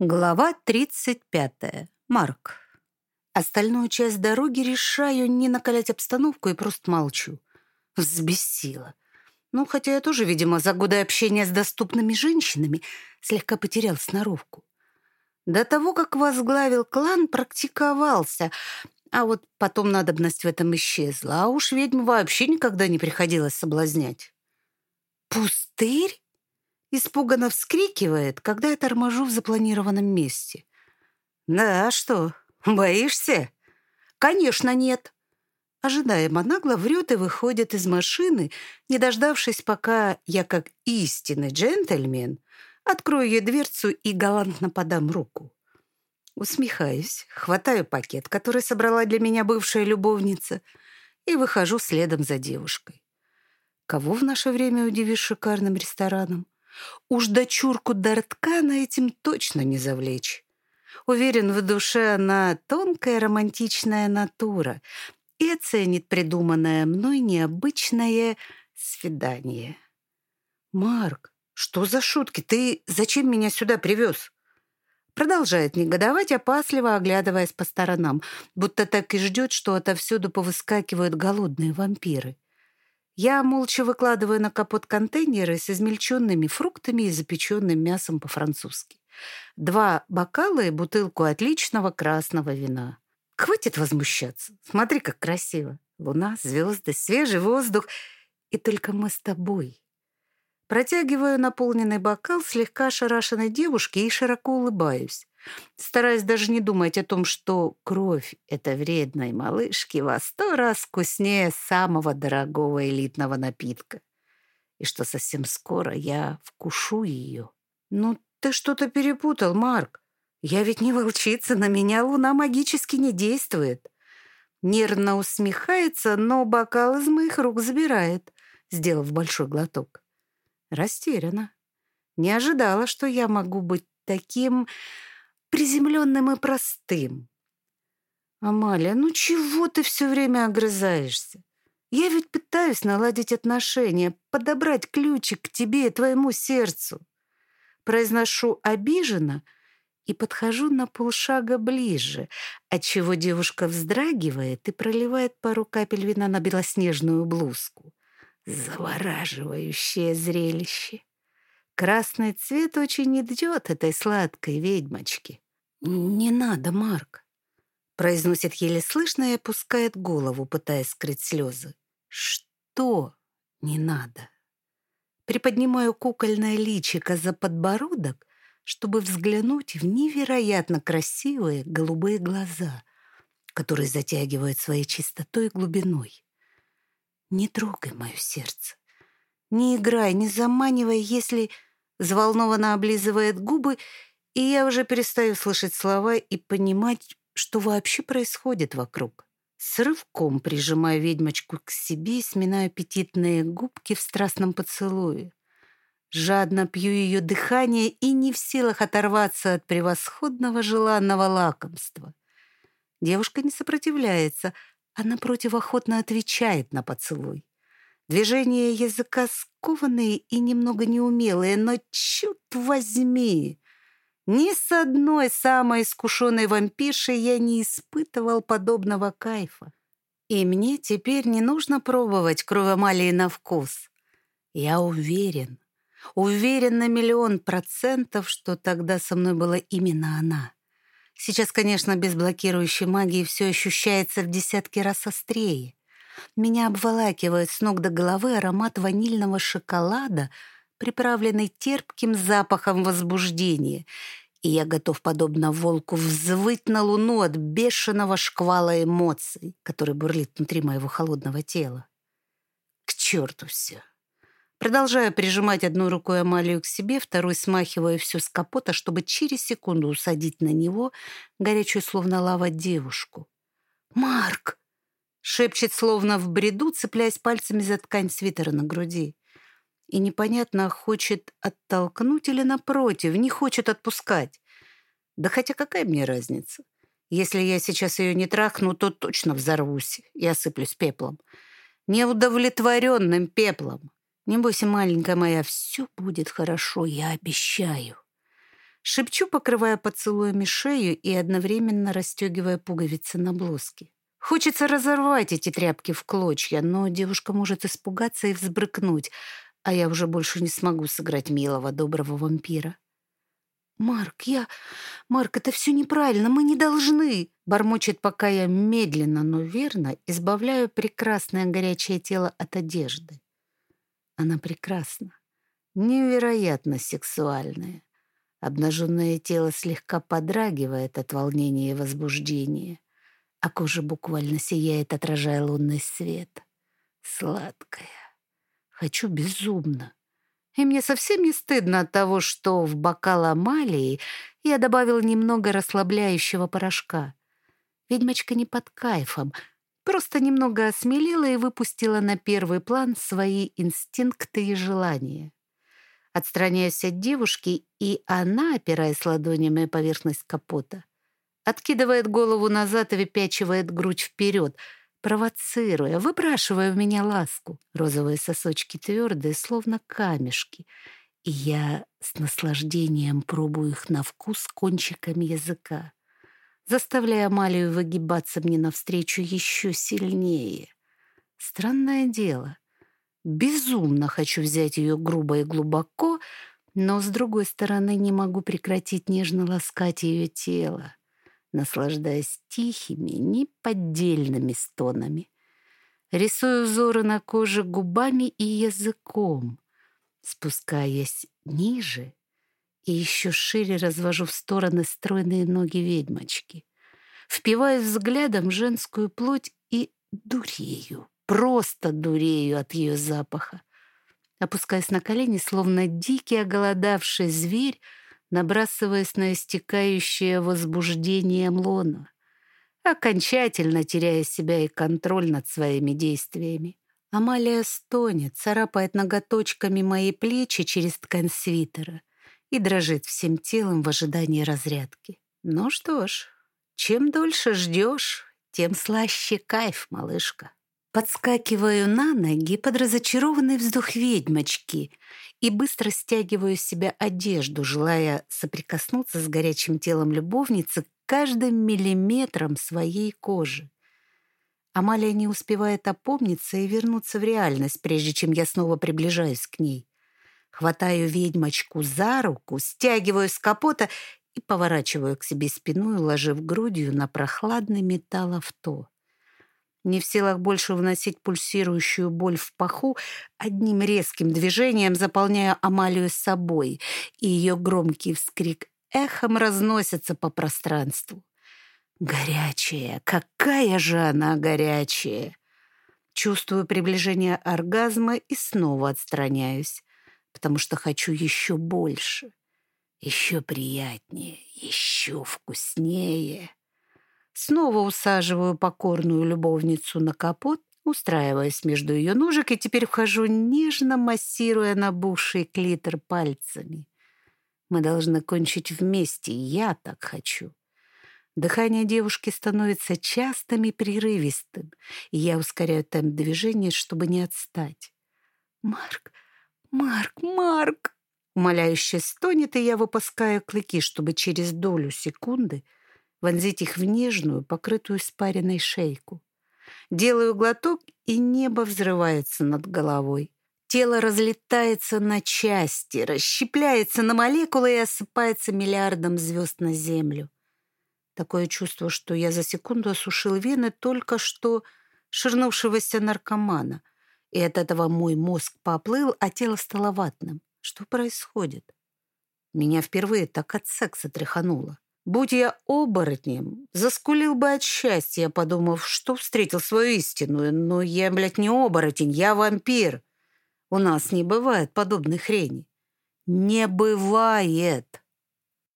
Глава 35. Марк. Остальную часть дороги решаю не накалять обстановку и просто молчу. Взбесила. Ну, хотя я тоже, видимо, за годы общения с доступными женщинами слегка потерял сноровку. До того, как возглавил клан, практиковался, а вот потом надобность в этом исчезла, а уж ведьм вообще никогда не приходилось соблазнять. «Пустырь?» Испуганно вскрикивает, когда я торможу в запланированном месте. «Да, что, боишься?» «Конечно, нет». Ожидаемо нагло врет и выходит из машины, не дождавшись, пока я, как истинный джентльмен, открою ей дверцу и галантно подам руку. Усмехаюсь, хватаю пакет, который собрала для меня бывшая любовница, и выхожу следом за девушкой. Кого в наше время удивишь шикарным рестораном? Уж дочурку Дарткана этим точно не завлечь. Уверен, в душе она тонкая романтичная натура и оценит придуманное мной необычное свидание. «Марк, что за шутки? Ты зачем меня сюда привез?» Продолжает негодовать, опасливо оглядываясь по сторонам, будто так и ждет, что отовсюду повыскакивают голодные вампиры. Я молча выкладываю на капот контейнеры с измельченными фруктами и запеченным мясом по-французски. Два бокала и бутылку отличного красного вина. Хватит возмущаться. Смотри, как красиво. Луна, звезды, свежий воздух. И только мы с тобой. Протягиваю наполненный бокал слегка ошарашенной девушке и широко улыбаюсь стараясь даже не думать о том, что кровь этой вредной малышки во сто раз вкуснее самого дорогого элитного напитка, и что совсем скоро я вкушу ее. «Ну, ты что-то перепутал, Марк. Я ведь не волчица, на меня луна магически не действует». Нервно усмехается, но бокал из моих рук забирает, сделав большой глоток. Растеряна. Не ожидала, что я могу быть таким приземленным и простым. Амалия, ну чего ты все время огрызаешься? Я ведь пытаюсь наладить отношения, подобрать ключик к тебе и твоему сердцу. Произношу обиженно и подхожу на полшага ближе, отчего девушка вздрагивает и проливает пару капель вина на белоснежную блузку. Завораживающее зрелище. Красный цвет очень идет этой сладкой ведьмочке. «Не надо, Марк», — произносит еле слышно и опускает голову, пытаясь скрыть слезы. «Что не надо?» Приподнимаю кукольное личико за подбородок, чтобы взглянуть в невероятно красивые голубые глаза, которые затягивают своей чистотой и глубиной. Не трогай мое сердце. Не играй, не заманивай, если взволнованно облизывает губы и я уже перестаю слышать слова и понимать, что вообще происходит вокруг. С рывком прижимаю ведьмочку к себе сминаю аппетитные губки в страстном поцелуе. Жадно пью ее дыхание и не в силах оторваться от превосходного желанного лакомства. Девушка не сопротивляется, а напротив охотно отвечает на поцелуй. Движения языка скованные и немного неумелые, но, черт возьми, ни с одной самой искушенной вампиршей я не испытывал подобного кайфа. И мне теперь не нужно пробовать кровь Амалии на вкус. Я уверен, уверен на миллион процентов, что тогда со мной была именно она. Сейчас, конечно, без блокирующей магии все ощущается в десятки раз острее. Меня обволакивает с ног до головы аромат ванильного шоколада — приправленный терпким запахом возбуждения, и я готов, подобно волку, взвыть на луну от бешеного шквала эмоций, который бурлит внутри моего холодного тела. К черту все. Продолжаю прижимать одной рукой Амалию к себе, второй смахивая все с капота, чтобы через секунду усадить на него горячую, словно лава, девушку. «Марк!» — шепчет, словно в бреду, цепляясь пальцами за ткань свитера на груди и непонятно, хочет оттолкнуть или, напротив, не хочет отпускать. Да хотя какая мне разница? Если я сейчас ее не трахну, то точно взорвусь и осыплюсь пеплом. Неудовлетворенным пеплом. Не бойся, маленькая моя, все будет хорошо, я обещаю. Шепчу, покрывая поцелуями шею и одновременно расстегивая пуговицы на блузке. Хочется разорвать эти тряпки в клочья, но девушка может испугаться и взбрыкнуть, а я уже больше не смогу сыграть милого, доброго вампира. «Марк, я... Марк, это все неправильно, мы не должны!» Бормочет, пока я медленно, но верно избавляю прекрасное горячее тело от одежды. Она прекрасна, невероятно сексуальная. Обнаженное тело слегка подрагивает от волнения и возбуждения, а кожа буквально сияет, отражая лунный свет. Сладкая. Хочу безумно. И мне совсем не стыдно от того, что в бокал Амалии я добавил немного расслабляющего порошка. Ведьмочка не под кайфом, просто немного осмелела и выпустила на первый план свои инстинкты и желания. Отстраняюсь от девушки, и она, опираясь ладонями о поверхность капота, откидывает голову назад и выпячивает грудь вперед, провоцируя, выпрашивая у меня ласку. Розовые сосочки твердые, словно камешки, и я с наслаждением пробую их на вкус кончиками языка, заставляя Амалию выгибаться мне навстречу еще сильнее. Странное дело — Безумно хочу взять ее грубо и глубоко, но, с другой стороны, не могу прекратить нежно ласкать ее тело, наслаждаясь тихими, неподдельными стонами. Рисую узоры на коже губами и языком, спускаясь ниже и еще шире развожу в стороны стройные ноги ведьмочки. Впиваю взглядом женскую плоть и дурею. Просто дурею от ее запаха. Опускаясь на колени, словно дикий оголодавший зверь, набрасываясь на истекающее возбуждением лона, окончательно теряя себя и контроль над своими действиями. Амалия стонет, царапает ноготочками мои плечи через ткань свитера и дрожит всем телом в ожидании разрядки. Ну что ж, чем дольше ждешь, тем слаще кайф, малышка. Подскакиваю на ноги под разочарованный вздох ведьмочки и быстро стягиваю с себя одежду, желая соприкоснуться с горячим телом любовницы каждым миллиметром своей кожи. Амалия не успевает опомниться и вернуться в реальность, прежде чем я снова приближаюсь к ней. Хватаю ведьмочку за руку, стягиваю с капота и поворачиваю к себе спиной, уложив грудью на прохладный металл авто. Не в силах больше вносить пульсирующую боль в паху, одним резким движением заполняя Амалию собой, и ее громкий вскрик эхом разносится по пространству. Горячая, какая же она горячая! Чувствую приближение оргазма и снова отстраняюсь, потому что хочу еще больше, еще приятнее, еще вкуснее. Снова усаживаю покорную любовницу на капот, устраиваясь между ее ножек, и теперь вхожу, нежно массируя набухший клитор пальцами. Мы должны кончить вместе, я так хочу. Дыхание девушки становится частым и прерывистым, и я ускоряю темп движения, чтобы не отстать. «Марк! Марк! Марк!» Умоляюще стонет, и я выпускаю клыки, чтобы через долю секунды — вонзить их в нежную, покрытую спаренной шейку. Делаю глоток, и небо взрывается над головой. Тело разлетается на части, расщепляется на молекулы и осыпается миллиардом звезд на землю. Такое чувство, что я за секунду осушил вены только что ширнувшегося наркомана, и от этого мой мозг поплыл, а тело стало ватным. Что происходит? Меня впервые так от секса тряхануло. Будь я оборотнем, заскулил бы от счастья, подумав, что встретил свою истинную. Но я, блядь, не оборотень, я вампир. У нас не бывает подобной хрени. Не бывает.